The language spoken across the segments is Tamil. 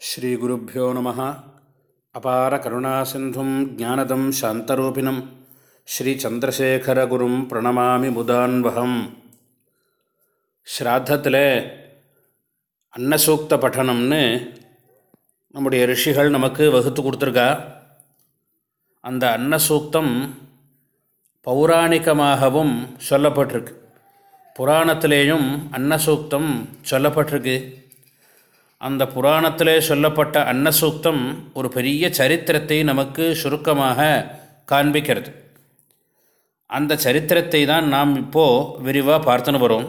ஸ்ரீகுருப்போ நம அபார கருணாசிந்தும் ஜானதம் சாந்தரூபிணம். ஸ்ரீச்சந்திரசேகரகுரும் பிரணமாமி முதான்வகம். ஸ்ராத்தத்தில் அன்னசூக்த பட்டணம்னு நம்முடைய ரிஷிகள் நமக்கு வகுத்து கொடுத்துருக்கா. அந்த அன்னசூக்தம் பௌராணிகமாகவும் சொல்லப்பட்டிருக்கு. புராணத்திலேயும் அன்னசூக்தம் சொல்லப்பட்டிருக்கு. அந்த புராணத்திலே சொல்லப்பட்ட அன்னசூக்தம் ஒரு பெரிய சரித்திரத்தை நமக்கு சுருக்கமாக காண்பிக்கிறது. அந்த சரித்திரத்தை தான் நாம் இப்போது விரிவாக பார்த்துன்னு வரோம்.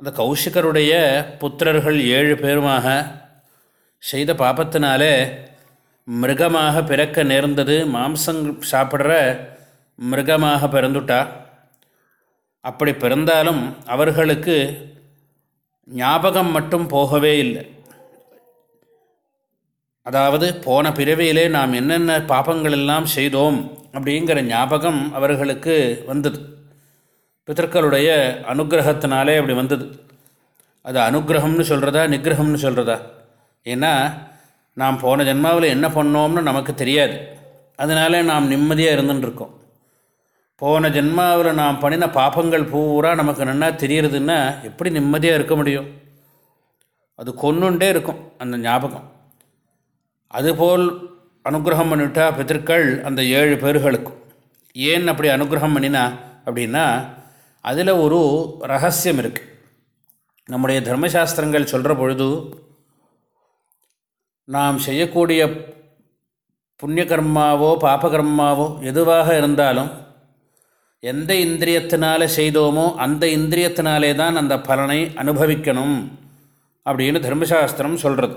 அந்த கௌஷிகருடைய புத்திரர்கள் ஏழு பேருமாக செய்த பாப்பத்தினாலே மிருகமாக பிறக்க நேர்ந்தது. மாம்சம் சாப்பிட்ற மிருகமாக பிறந்துட்டா. அப்படி பிறந்தாலும் அவர்களுக்கு ஞாபகம் மட்டும் போகவே இல்லை. அதாவது போன பிறவியிலே நாம் என்னென்ன பாபங்கள் எல்லாம் செய்தோம் அப்படிங்கிற ஞாபகம் அவர்களுக்கு வந்தது. பித்தர்களுடைய அனுகிரகத்தினாலே அப்படி வந்தது. அது அனுகிரகம்னு சொல்கிறதா நிகிரகம்னு சொல்கிறதா ஏன்னா நாம் போன ஜென்மாவில் என்ன பண்ணோம்னு நமக்கு தெரியாது. அதனால நாம் நிம்மதியாக இருந்துட்டுருக்கோம் போன ஜென்மாவில் நாம் பண்ணின பாப்பங்கள் பூரா நமக்கு நன்னா தெரியறதுன்னா எப்படி நிம்மதியாக இருக்க முடியும்? அது கொன்னுண்டே இருக்கும் அந்த ஞாபகம். அதுபோல் அனுகிரகம் பண்ணிவிட்டா பிதற்கள் அந்த ஏழு பேர்களுக்கும். ஏன் அப்படி அனுகிரகம் பண்ணினா அப்படின்னா அதில் ஒரு ரகசியம் இருக்குது நம்முடைய தர்மசாஸ்திரங்கள் சொல்கிற பொழுது நாம் செய்யக்கூடிய புண்ணிய கர்மாவோ பாபகர்மாவோ எதுவாக இருந்தாலும் எந்த இந்திரியத்தினால செய்தோமோ அந்த இந்திரியத்தினாலே தான் அந்த பலனை அனுபவிக்கணும் அப்படின்னு தர்மசாஸ்திரம் சொல்கிறது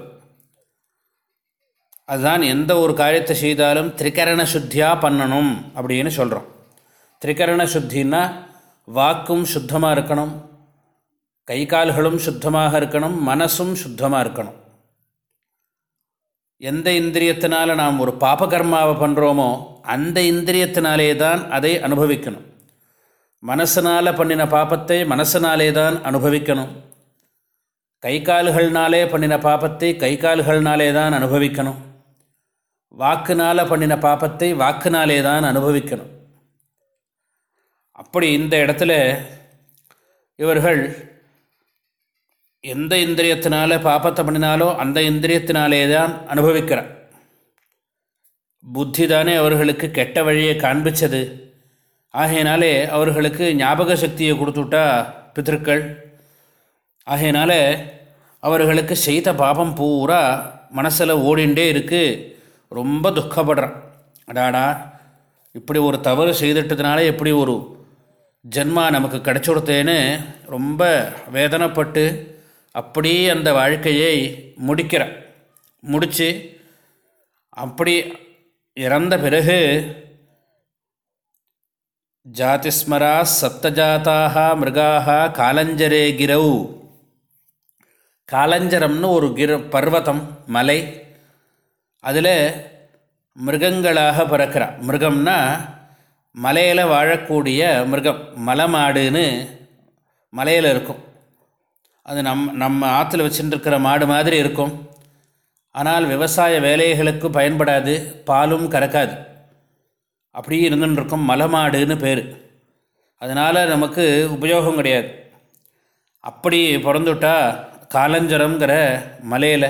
அதுதான் எந்த ஒரு காரியத்தை செய்தாலும் திரிகரண சுத்தியாக பண்ணணும் அப்படின்னு சொல்கிறோம் திரிகரண சுத்தின்னா வாக்கும் சுத்தமாக இருக்கணும் கை கால்களும் சுத்தமாக இருக்கணும் மனசும் சுத்தமாக இருக்கணும். எந்த இந்திரியத்தினால் நாம் ஒரு பாபகர்மாவை பண்ணுறோமோ அந்த இந்திரியத்தினாலே தான் அதை அனுபவிக்கணும். மனசனால் பண்ணின பாப்பத்தை மனசனாலே தான் அனுபவிக்கணும். கை கால்கள்னாலே பண்ணின பாப்பத்தை கை கால்கள்னாலே தான் அனுபவிக்கணும். வாக்குனால் பண்ணின பாப்பத்தை வாக்குனாலே தான் அனுபவிக்கணும். அப்படி இந்த இடத்துல இவர்கள் எந்த இந்திரியத்தினால பாப்பத்தை பண்ணினாலோ அந்த இந்திரியத்தினாலே தான் அனுபவிக்கிறார். புத்தி தானே அவர்களுக்கு கெட்ட வழியை காண்பிச்சது. ஆகையினாலே அவர்களுக்கு ஞாபக சக்தியை கொடுத்துட்டா பித்திருக்கள். ஆகையினால அவர்களுக்கு செய்த பாபம் பூரா மனசில் ஓடிண்டே இருக்குது ரொம்ப துக்கப்படுறான். அடாடா இப்படி ஒரு தவறு செய்துட்டதுனால எப்படி ஒரு ஜென்மா நமக்கு கிடச்சுடுத்தேன்னு ரொம்ப வேதனைப்பட்டு அப்படியே அந்த வாழ்க்கையை முடிக்கிறான். முடித்து அப்படி இறந்த பிறகு ஜாதிஸ்மரா சப்தஜாத்தாக மிருகாக காலஞ்சரே கிரவு காலஞ்சரம்னு ஒரு கிர பர்வதம் மலை। அதில் மிருகங்களாக பிறக்கிறா। மிருகம்னா மலையில் வாழக்கூடிய மிருகம் மலைமாடுன்னு மலையில் இருக்கும். அது நம் நம்ம ஆற்றுல வச்சுட்டுருக்கிற மாடு மாதிரி இருக்கும். ஆனால் விவசாய வேலைகளுக்கு பயன்படாது பாலும் கறக்காது. அப்படியே இருந்துட்டுருக்கும் மலமாடுன்னு பேர். அதனால் நமக்கு உபயோகம் கிடையாது. அப்படி பிறந்துட்டா காலஞ்சரங்கிற மலையில்.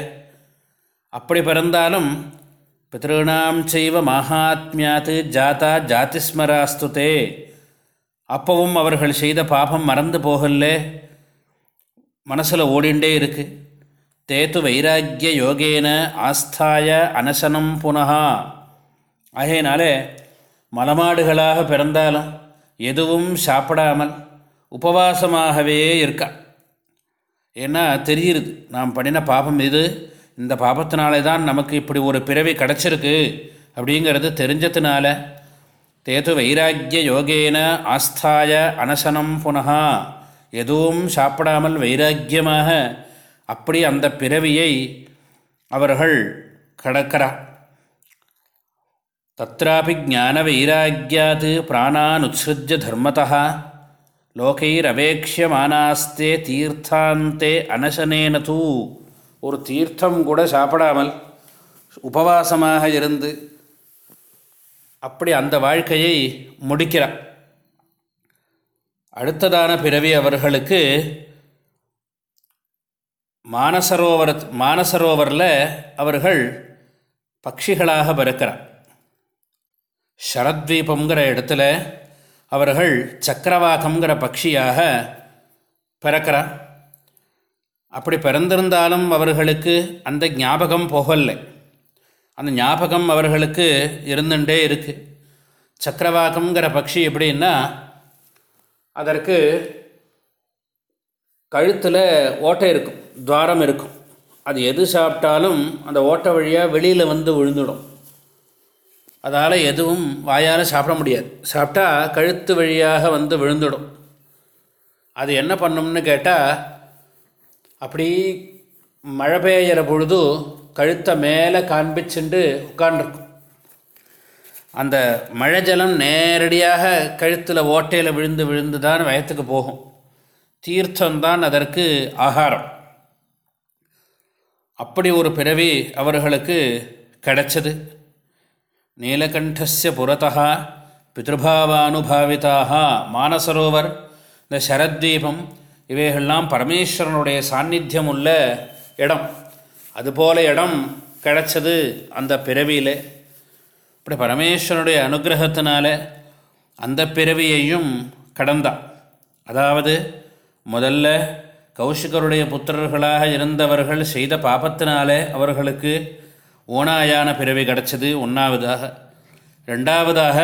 அப்படி பிறந்தாலும் பித்ருணாம் செய்வ மகாத்மியாத்து ஜாதா ஜாதிஸ்மராஸ்துதே. அப்பவும் அவர்கள் செய்த பாபம் மறந்து போகல மனசில் ஓடிண்டே இருக்குது தேத்து வைராக்கிய யோகேன ஆஸ்தாய அனசனம் புனகா ஆகையினாலே மலமாடுகளாக பிறந்தாலும் எதுவும் சாப்பிடாமல் உபவாசமாகவே இருக்கா? ஏன்னா தெரியுது நாம் பண்ணின பாபம் இது இந்த பாபத்தினாலே தான் நமக்கு இப்படி ஒரு பிறவி கிடச்சிருக்கு அப்படிங்கிறது தெரிஞ்சதுனால தேது வைராக்கிய யோகேன ஆஸ்தாய அனசனம் புனகா எதுவும் சாப்பிடாமல் வைராக்கியமாக அப்படி அந்த பிறவியை அவர்கள் கடக்கிறார் தत्रापि ज्ञानवैराग्यात् प्राणानुत्सृज्य தர்மதா லோகைரவேக்ஷமானாஸ்தே தீர்த்தாந்தே அனசனேன தூ ஒரு தீர்த்தம் கூட சாப்பிடாமல் உபவாசமாக இருந்து அப்படி அந்த வாழ்க்கையை முடிக்கிறார் அடுத்ததான பிறவி அவர்களுக்கு மானசரோவர் மானசரோவரில் அவர்கள் பட்சிகளாக பிறக்கிறார் ஷரத்வீபங்கிற இடத்துல அவர்கள் சக்கரவாகங்கிற பட்சியாக பிறக்கிறார். அப்படி பிறந்திருந்தாலும் அவர்களுக்கு அந்த ஞாபகம் போகலை. அந்த ஞாபகம் அவர்களுக்கு இருந்துட்டே இருக்குது சக்கரவாகங்கிற பட்சி எப்படின்னா அதற்கு கழுத்தில் ஓட்டை இருக்கும் துவாரம் இருக்கும். அது எது சாப்பிட்டாலும் அந்த ஓட்டை வழியாக வெளியில் வந்து விழுந்துடும். அதால் எதுவும் வாயால் சாப்பிட முடியாது. சாப்பிட்டா கழுத்து வழியாக வந்து விழுந்துடும். அது என்ன பண்ணும்னு கேட்டால் அப்படி மழை பெய்கிற பொழுது கழுத்தை மேலே காண்பிச்சுண்டு உட்காண்டிருக்கும் அந்த மழை ஜலம் நேரடியாக கழுத்தில் ஓட்டையில் விழுந்து விழுந்து தான் வயத்துக்கு போகும். தீர்த்தம்தான் அதற்கு ஆகாரம். அப்படி ஒரு பிறவி அவர்களுக்கு கிடைச்சது. நீலகண்டஸ்ய புறத்தா பித்ருபாவானுபாவிதாக மானசரோவர் இந்த சரத்வீபம் இவைகள்லாம் பரமேஸ்வரனுடைய சாநித்தியம் உள்ள இடம். அதுபோல இடம் கிடைச்சது அந்த பிறவியில். இப்படி பரமேஸ்வரனுடைய அனுகிரகத்தினால அந்த பிறவியையும் கடந்தான் அதாவது முதல்ல கௌஷிகருடைய புத்திரர்களாக இருந்தவர்கள் செய்த பாபத்தினாலே அவர்களுக்கு ஓனாயான பிறவி கிடச்சது ஒன்றாவதாக ரெண்டாவதாக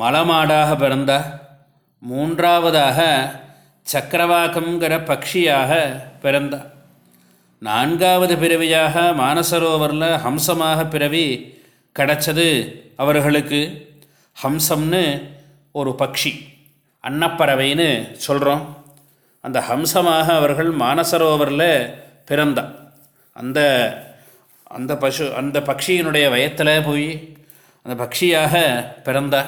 மலமாடாக பிறந்தா. மூன்றாவதாக சக்கரவாக்கங்கிற பக்ஷியாக பிறந்தா. நான்காவது பிறவியாக மானசரோவரில் ஹம்சமாக பிறவி கிடச்சது அவர்களுக்கு. ஹம்சம்னு ஒரு பக்ஷி அன்னப்பறவைன்னு சொல்கிறோம் அந்த ஹம்சமாக அவர்கள் மானசரோவரில் பிறந்தா. அந்த அந்த பசு அந்த பக்ஷியினுடைய வயத்தில் போய் அந்த பக்ஷியாக பிறந்தா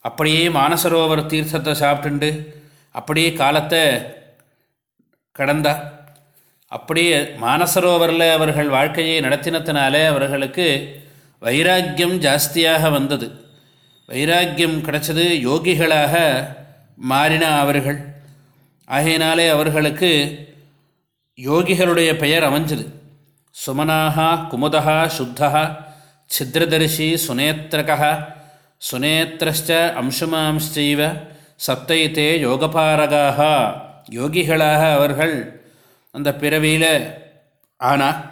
அப்படியே மானசரோவர் தீர்த்தத்தை சாப்பிட்டுண்டு அப்படியே காலத்தை கடந்தா அப்படியே மானசரோவரில் அவர்கள் வாழ்க்கையை நடத்தினத்தினாலே அவர்களுக்கு வைராக்கியம் ஜாஸ்தியாக வந்தது. வைராக்கியம் கிடச்சது யோகிகளாக மாறின அவர்கள். ஆகையினாலே அவர்களுக்கு யோகிகளுடைய பெயர் அமைஞ்சது. சுமனாக குமுதா சுத்தா சித்திரதரிசி சுனேத்திரக சுனேத்திரஷ்ட அம்சுமாம்ச்சைவ சப்தைத்தே யோகபாரகாக யோகிகளாக அவர்கள். அந்த பிறவியில் ஆனா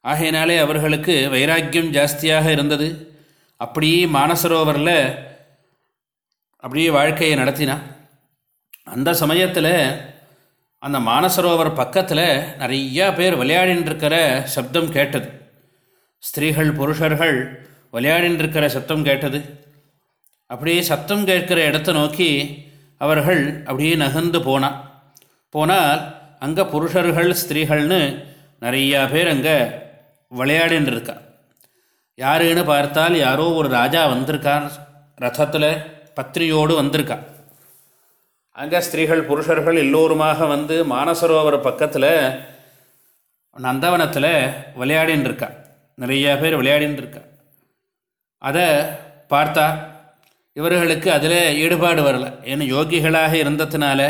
ஆகையினாலே அவர்களுக்கு வைராக்கியம் ஜாஸ்தியாக இருந்தது. அப்படியே மானசரோவரில் அப்படியே வாழ்க்கையை நடத்தினா. அந்த சமயத்தில் அந்த மானசரோவர் பக்கத்தில் நிறையா பேர் விளையாடின்ருக்கிற சப்தம் கேட்டது. ஸ்திரீகள் புருஷர்கள் விளையாடின்ருக்கிற சத்தம் சப்தம் கேட்டது. அப்படியே சத்தம் கேட்கிற இடத்த நோக்கி அவர்கள் அப்படியே நகர்ந்து போனான் போனால் அங்கே புருஷர்கள் ஸ்திரீகள்னு நிறையா பேர் அங்கே விளையாடின்னு இருக்கா யாருன்னு பார்த்தால் யாரோ ஒரு ராஜா வந்திருக்கார் ரதத்தில் பத்ரியோடு வந்திருக்கான் அங்கே ஸ்திரீகள் புருஷர்கள் எல்லோருமாக வந்து மானசரோவர் பக்கத்தில் நந்தவனத்தில் விளையாடின்னு இருக்கா நிறையா பேர் விளையாடின்னு இருக்கா அதை பார்த்தா இவர்களுக்கு அதில் ஈடுபாடு வரல. ஏன்னா யோகிகளாக இருந்ததுனால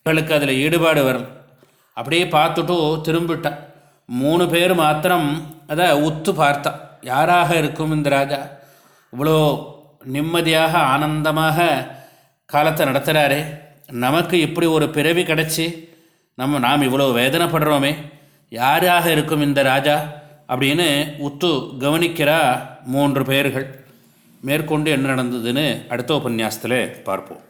இவர்களுக்கு அதில் ஈடுபாடு வரல. அப்படியே பார்த்துட்டு திரும்பிட்டான் மூணு பேர் மாத்திரம் அதை உத்து பார்த்தா. யாராக இருக்கும் இந்த ராஜா? இவ்வளோ நிம்மதியாக ஆனந்தமாக காலத்தை நடத்துகிறாரே நமக்கு இப்படி ஒரு பிறவி கிடச்சி நம்ம நாம் இவ்வளோ வேதனைப்படுறோமே யாராக இருக்கும் இந்த ராஜா அப்படின்னு உத்து கவனிக்கிறா மூன்று பேர்கள். மேற்கொண்டு என்ன நடந்ததுன்னு அடுத்த உபன்யாசத்தில் பார்ப்போம்.